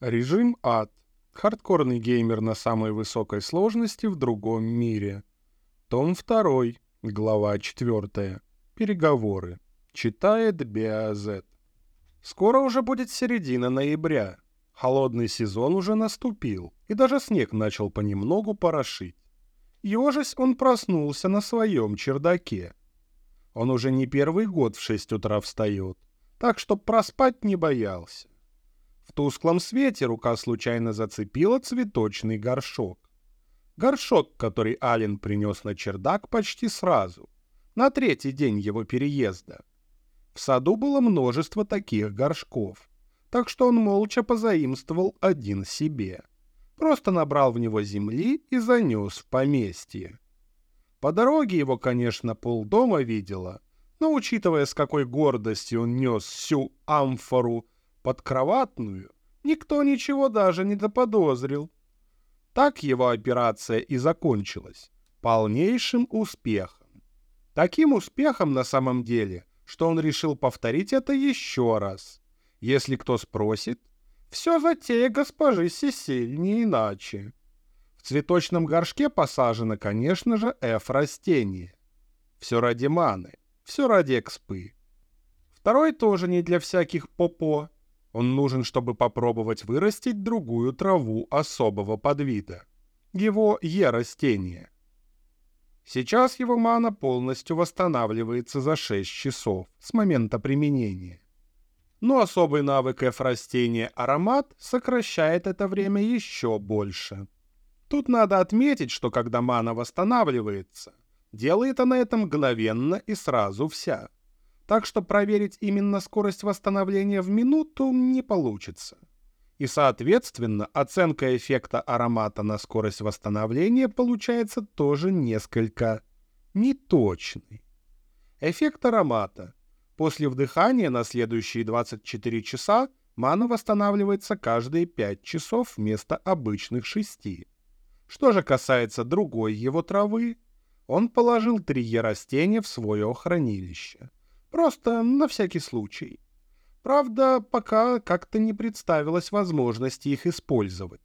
Режим ад. Хардкорный геймер на самой высокой сложности в другом мире. Том 2, глава 4. Переговоры. Читает Беазет. Скоро уже будет середина ноября. Холодный сезон уже наступил, и даже снег начал понемногу порошить. Ёжись он проснулся на своем чердаке. Он уже не первый год в шесть утра встает, так что проспать не боялся. Тусклом свете рука случайно зацепила цветочный горшок. Горшок, который Ален принес на чердак почти сразу, на третий день его переезда. В саду было множество таких горшков, так что он молча позаимствовал один себе. Просто набрал в него земли и занес в поместье. По дороге его, конечно, полдома видела, но, учитывая, с какой гордостью он нес всю амфору подкроватную, никто ничего даже не заподозрил. Так его операция и закончилась. Полнейшим успехом. Таким успехом на самом деле, что он решил повторить это еще раз. Если кто спросит, все затея госпожи Сесиль, не иначе. В цветочном горшке посажено, конечно же, F-растение. Все ради маны, все ради экспы. Второй тоже не для всяких попо. Он нужен, чтобы попробовать вырастить другую траву особого подвида. Его Е-растение. Сейчас его мана полностью восстанавливается за 6 часов с момента применения. Но особый навык F-растения аромат сокращает это время еще больше. Тут надо отметить, что когда мана восстанавливается, делает она это мгновенно и сразу вся так что проверить именно скорость восстановления в минуту не получится. И, соответственно, оценка эффекта аромата на скорость восстановления получается тоже несколько неточной. Эффект аромата. После вдыхания на следующие 24 часа мана восстанавливается каждые 5 часов вместо обычных 6. Что же касается другой его травы, он положил три растения в свое хранилище. Просто на всякий случай. Правда, пока как-то не представилась возможности их использовать.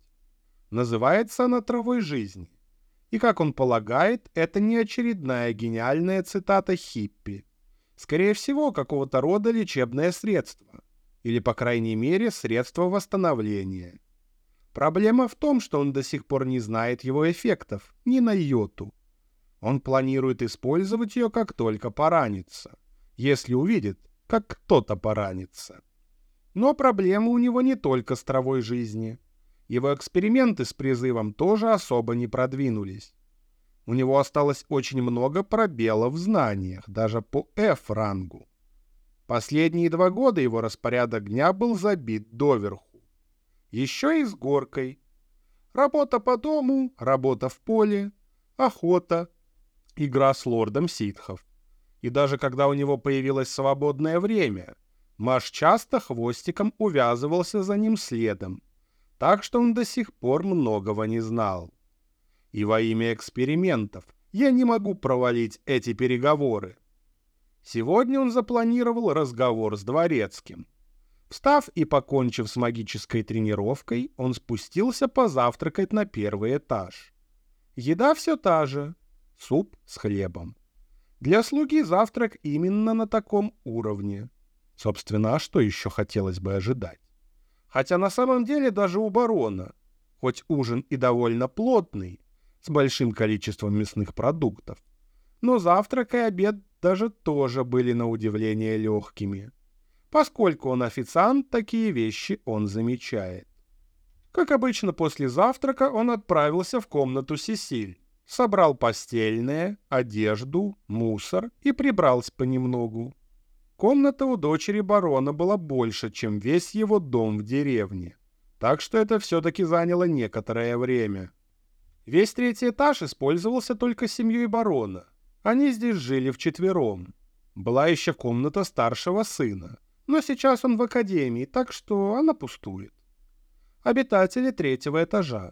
Называется она «Травой жизни». И, как он полагает, это не очередная гениальная цитата хиппи. Скорее всего, какого-то рода лечебное средство. Или, по крайней мере, средство восстановления. Проблема в том, что он до сих пор не знает его эффектов, ни на йоту. Он планирует использовать ее, как только поранится если увидит, как кто-то поранится. Но проблема у него не только с травой жизни. Его эксперименты с призывом тоже особо не продвинулись. У него осталось очень много пробелов в знаниях, даже по F-рангу. Последние два года его распорядок дня был забит доверху. Еще и с горкой. Работа по дому, работа в поле, охота, игра с лордом ситхов. И даже когда у него появилось свободное время, Маш часто хвостиком увязывался за ним следом, так что он до сих пор многого не знал. И во имя экспериментов я не могу провалить эти переговоры. Сегодня он запланировал разговор с Дворецким. Встав и покончив с магической тренировкой, он спустился позавтракать на первый этаж. Еда все та же — суп с хлебом. Для слуги завтрак именно на таком уровне. Собственно, а что еще хотелось бы ожидать? Хотя на самом деле даже у барона, хоть ужин и довольно плотный, с большим количеством мясных продуктов, но завтрак и обед даже тоже были на удивление легкими. Поскольку он официант, такие вещи он замечает. Как обычно после завтрака он отправился в комнату Сесиль, собрал постельное, одежду, мусор и прибрался понемногу. Комната у дочери барона была больше, чем весь его дом в деревне, так что это все-таки заняло некоторое время. Весь третий этаж использовался только семьей барона. Они здесь жили вчетвером. Была еще комната старшего сына, но сейчас он в академии, так что она пустует. Обитатели третьего этажа.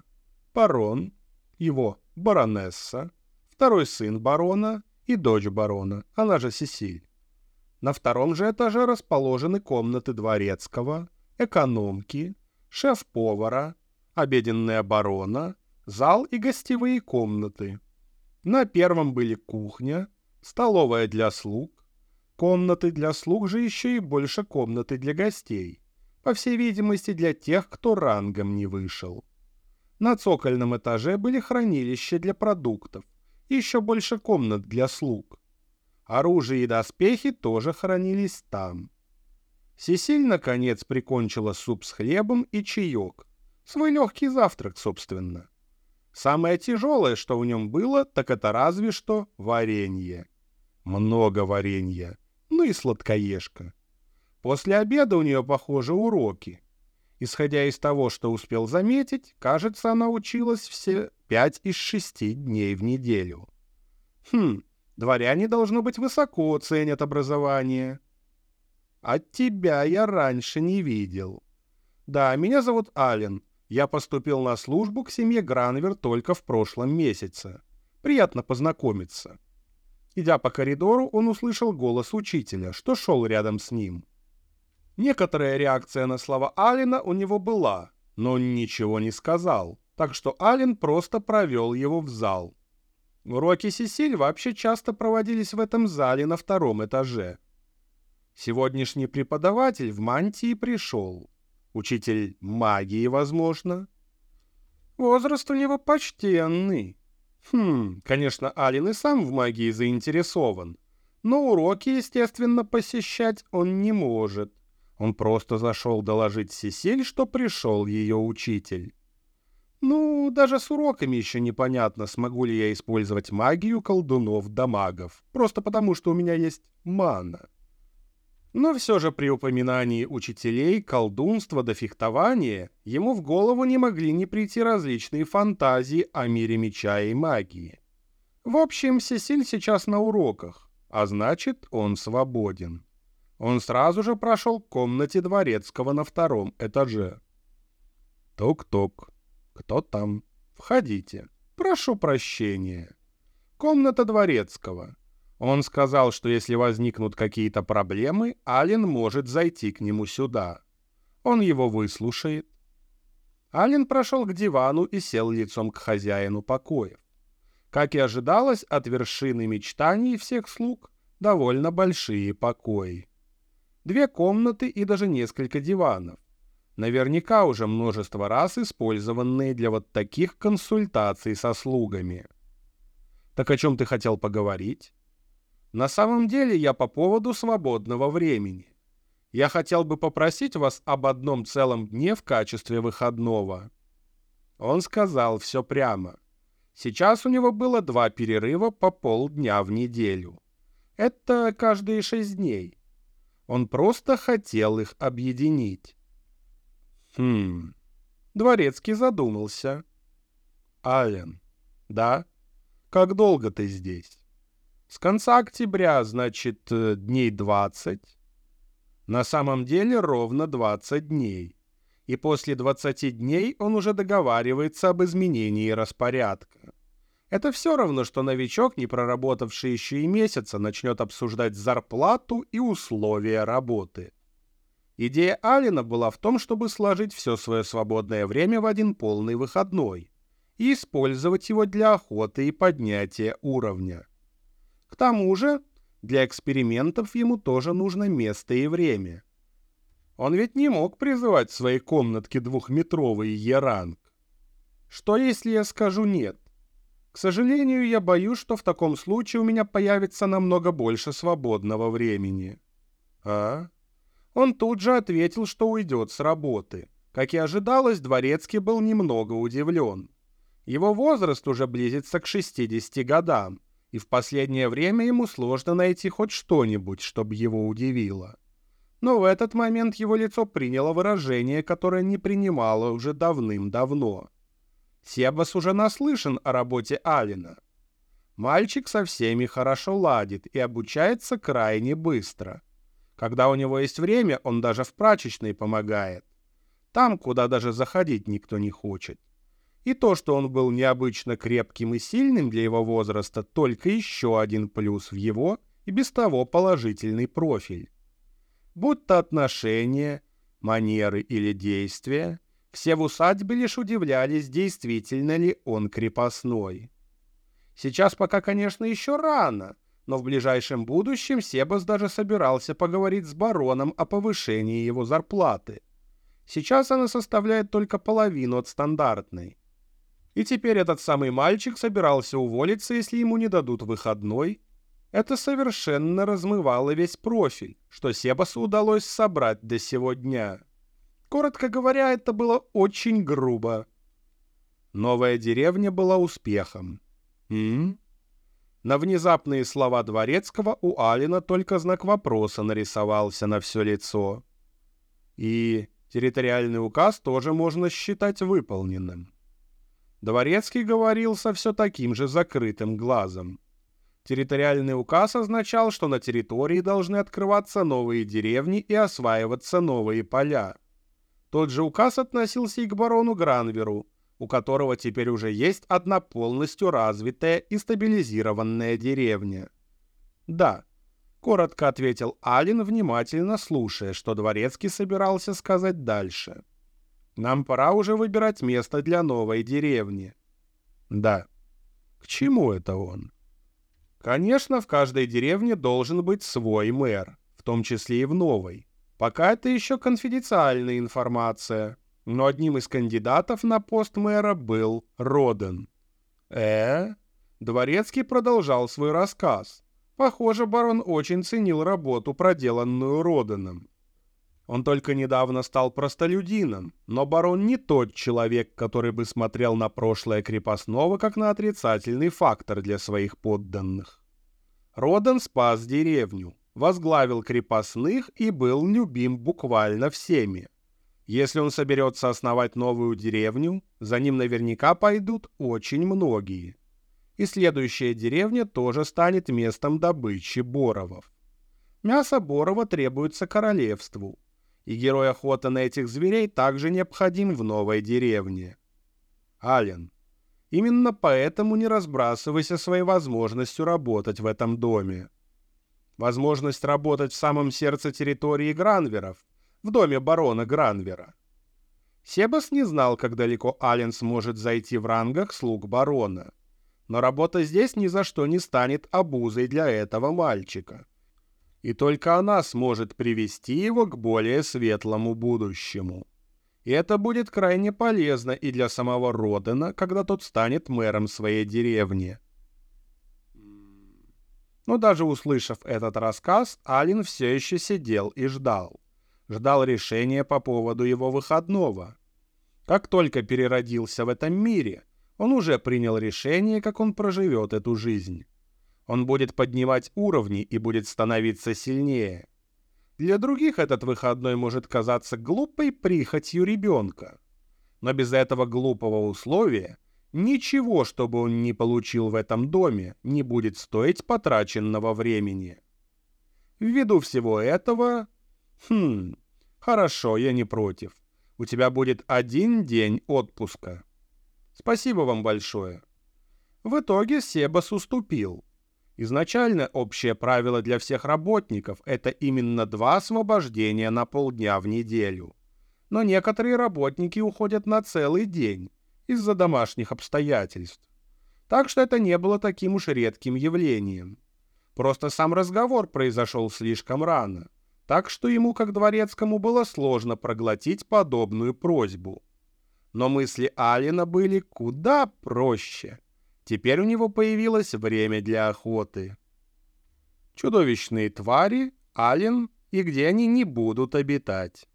Барон, его баронесса, второй сын барона и дочь барона, она же Сесиль. На втором же этаже расположены комнаты дворецкого, экономки, шеф-повара, обеденная оборона, зал и гостевые комнаты. На первом были кухня, столовая для слуг, комнаты для слуг же еще и больше комнаты для гостей, по всей видимости для тех, кто рангом не вышел. На цокольном этаже были хранилища для продуктов, и еще больше комнат для слуг. Оружие и доспехи тоже хранились там. Сесиль, наконец, прикончила суп с хлебом и чаек. Свой легкий завтрак, собственно. Самое тяжелое, что в нем было, так это разве что варенье. Много варенья. Ну и сладкоежка. После обеда у нее, похоже, уроки. Исходя из того, что успел заметить, кажется, она училась все пять из шести дней в неделю. Хм, дворяне, должно быть, высоко ценят образование. От тебя я раньше не видел. Да, меня зовут Ален. Я поступил на службу к семье Гранвер только в прошлом месяце. Приятно познакомиться. Идя по коридору, он услышал голос учителя, что шел рядом с ним. Некоторая реакция на слова Алина у него была, но он ничего не сказал, так что Алин просто провел его в зал. Уроки Сесиль вообще часто проводились в этом зале на втором этаже. Сегодняшний преподаватель в мантии пришел. Учитель магии, возможно. Возраст у него почтенный. Хм, конечно, Алин и сам в магии заинтересован, но уроки, естественно, посещать он не может. Он просто зашел доложить Сесиль, что пришел ее учитель. Ну, даже с уроками еще непонятно, смогу ли я использовать магию колдунов да магов, просто потому что у меня есть мана. Но все же при упоминании учителей, колдунства до фехтования ему в голову не могли не прийти различные фантазии о мире меча и магии. В общем, Сесиль сейчас на уроках, а значит, он свободен. Он сразу же прошел к комнате дворецкого на втором этаже. Ток-ток. Кто там? Входите. Прошу прощения. Комната дворецкого. Он сказал, что если возникнут какие-то проблемы, Ален может зайти к нему сюда. Он его выслушает. Ален прошел к дивану и сел лицом к хозяину покоев. Как и ожидалось от вершины мечтаний всех слуг, довольно большие покои две комнаты и даже несколько диванов. Наверняка уже множество раз использованные для вот таких консультаций со слугами. Так о чем ты хотел поговорить? На самом деле я по поводу свободного времени. Я хотел бы попросить вас об одном целом дне в качестве выходного. Он сказал все прямо. Сейчас у него было два перерыва по полдня в неделю. Это каждые шесть дней. Он просто хотел их объединить. Хм. Дворецкий задумался. Ален. Да? Как долго ты здесь? С конца октября, значит, э, дней двадцать. На самом деле ровно двадцать дней. И после двадцати дней он уже договаривается об изменении распорядка. Это все равно, что новичок, не проработавший еще и месяца, начнет обсуждать зарплату и условия работы. Идея Алина была в том, чтобы сложить все свое свободное время в один полный выходной и использовать его для охоты и поднятия уровня. К тому же, для экспериментов ему тоже нужно место и время. Он ведь не мог призывать в своей комнатке двухметровый Е-ранг. Что если я скажу «нет»? Сожалению, я боюсь, что в таком случае у меня появится намного больше свободного времени. А? Он тут же ответил, что уйдет с работы. Как и ожидалось, Дворецкий был немного удивлен. Его возраст уже близится к 60 годам, и в последнее время ему сложно найти хоть что-нибудь, чтобы его удивило. Но в этот момент его лицо приняло выражение, которое не принимало уже давным-давно. Себас уже наслышан о работе Алина. Мальчик со всеми хорошо ладит и обучается крайне быстро. Когда у него есть время, он даже в прачечной помогает. Там, куда даже заходить никто не хочет. И то, что он был необычно крепким и сильным для его возраста, только еще один плюс в его и без того положительный профиль. Будь то отношения, манеры или действия, Все в усадьбе лишь удивлялись, действительно ли он крепостной. Сейчас пока, конечно, еще рано, но в ближайшем будущем Себас даже собирался поговорить с бароном о повышении его зарплаты. Сейчас она составляет только половину от стандартной. И теперь этот самый мальчик собирался уволиться, если ему не дадут выходной. Это совершенно размывало весь профиль, что Себасу удалось собрать до сего дня. Коротко говоря, это было очень грубо. Новая деревня была успехом. М? На внезапные слова Дворецкого у Алина только знак вопроса нарисовался на все лицо. И территориальный указ тоже можно считать выполненным. Дворецкий говорил со все таким же закрытым глазом. Территориальный указ означал, что на территории должны открываться новые деревни и осваиваться новые поля. Тот же указ относился и к барону Гранверу, у которого теперь уже есть одна полностью развитая и стабилизированная деревня. «Да», — коротко ответил Алин, внимательно слушая, что Дворецкий собирался сказать дальше. «Нам пора уже выбирать место для новой деревни». «Да». «К чему это он?» «Конечно, в каждой деревне должен быть свой мэр, в том числе и в новой. Пока это еще конфиденциальная информация, но одним из кандидатов на пост мэра был Роден. Э? Дворецкий продолжал свой рассказ. Похоже, барон очень ценил работу, проделанную Роденом. Он только недавно стал простолюдином, но барон не тот человек, который бы смотрел на прошлое крепостного как на отрицательный фактор для своих подданных. Роден спас деревню, возглавил крепостных и был любим буквально всеми. Если он соберется основать новую деревню, за ним наверняка пойдут очень многие. И следующая деревня тоже станет местом добычи боровов. Мясо борова требуется королевству, и герой охоты на этих зверей также необходим в новой деревне. Ален, именно поэтому не разбрасывайся своей возможностью работать в этом доме. Возможность работать в самом сердце территории Гранверов, в доме барона Гранвера. Себас не знал, как далеко Ален сможет зайти в рангах слуг барона. Но работа здесь ни за что не станет обузой для этого мальчика. И только она сможет привести его к более светлому будущему. И это будет крайне полезно и для самого Родена, когда тот станет мэром своей деревни. Но даже услышав этот рассказ, Алин все еще сидел и ждал. Ждал решения по поводу его выходного. Как только переродился в этом мире, он уже принял решение, как он проживет эту жизнь. Он будет поднимать уровни и будет становиться сильнее. Для других этот выходной может казаться глупой прихотью ребенка. Но без этого глупого условия – Ничего, чтобы он не получил в этом доме, не будет стоить потраченного времени. Ввиду всего этого... Хм, хорошо, я не против. У тебя будет один день отпуска. Спасибо вам большое. В итоге Себас уступил. Изначально общее правило для всех работников – это именно два освобождения на полдня в неделю. Но некоторые работники уходят на целый день, из-за домашних обстоятельств. Так что это не было таким уж редким явлением. Просто сам разговор произошел слишком рано, так что ему, как дворецкому, было сложно проглотить подобную просьбу. Но мысли Алина были куда проще. Теперь у него появилось время для охоты. Чудовищные твари, Ален и где они не будут обитать.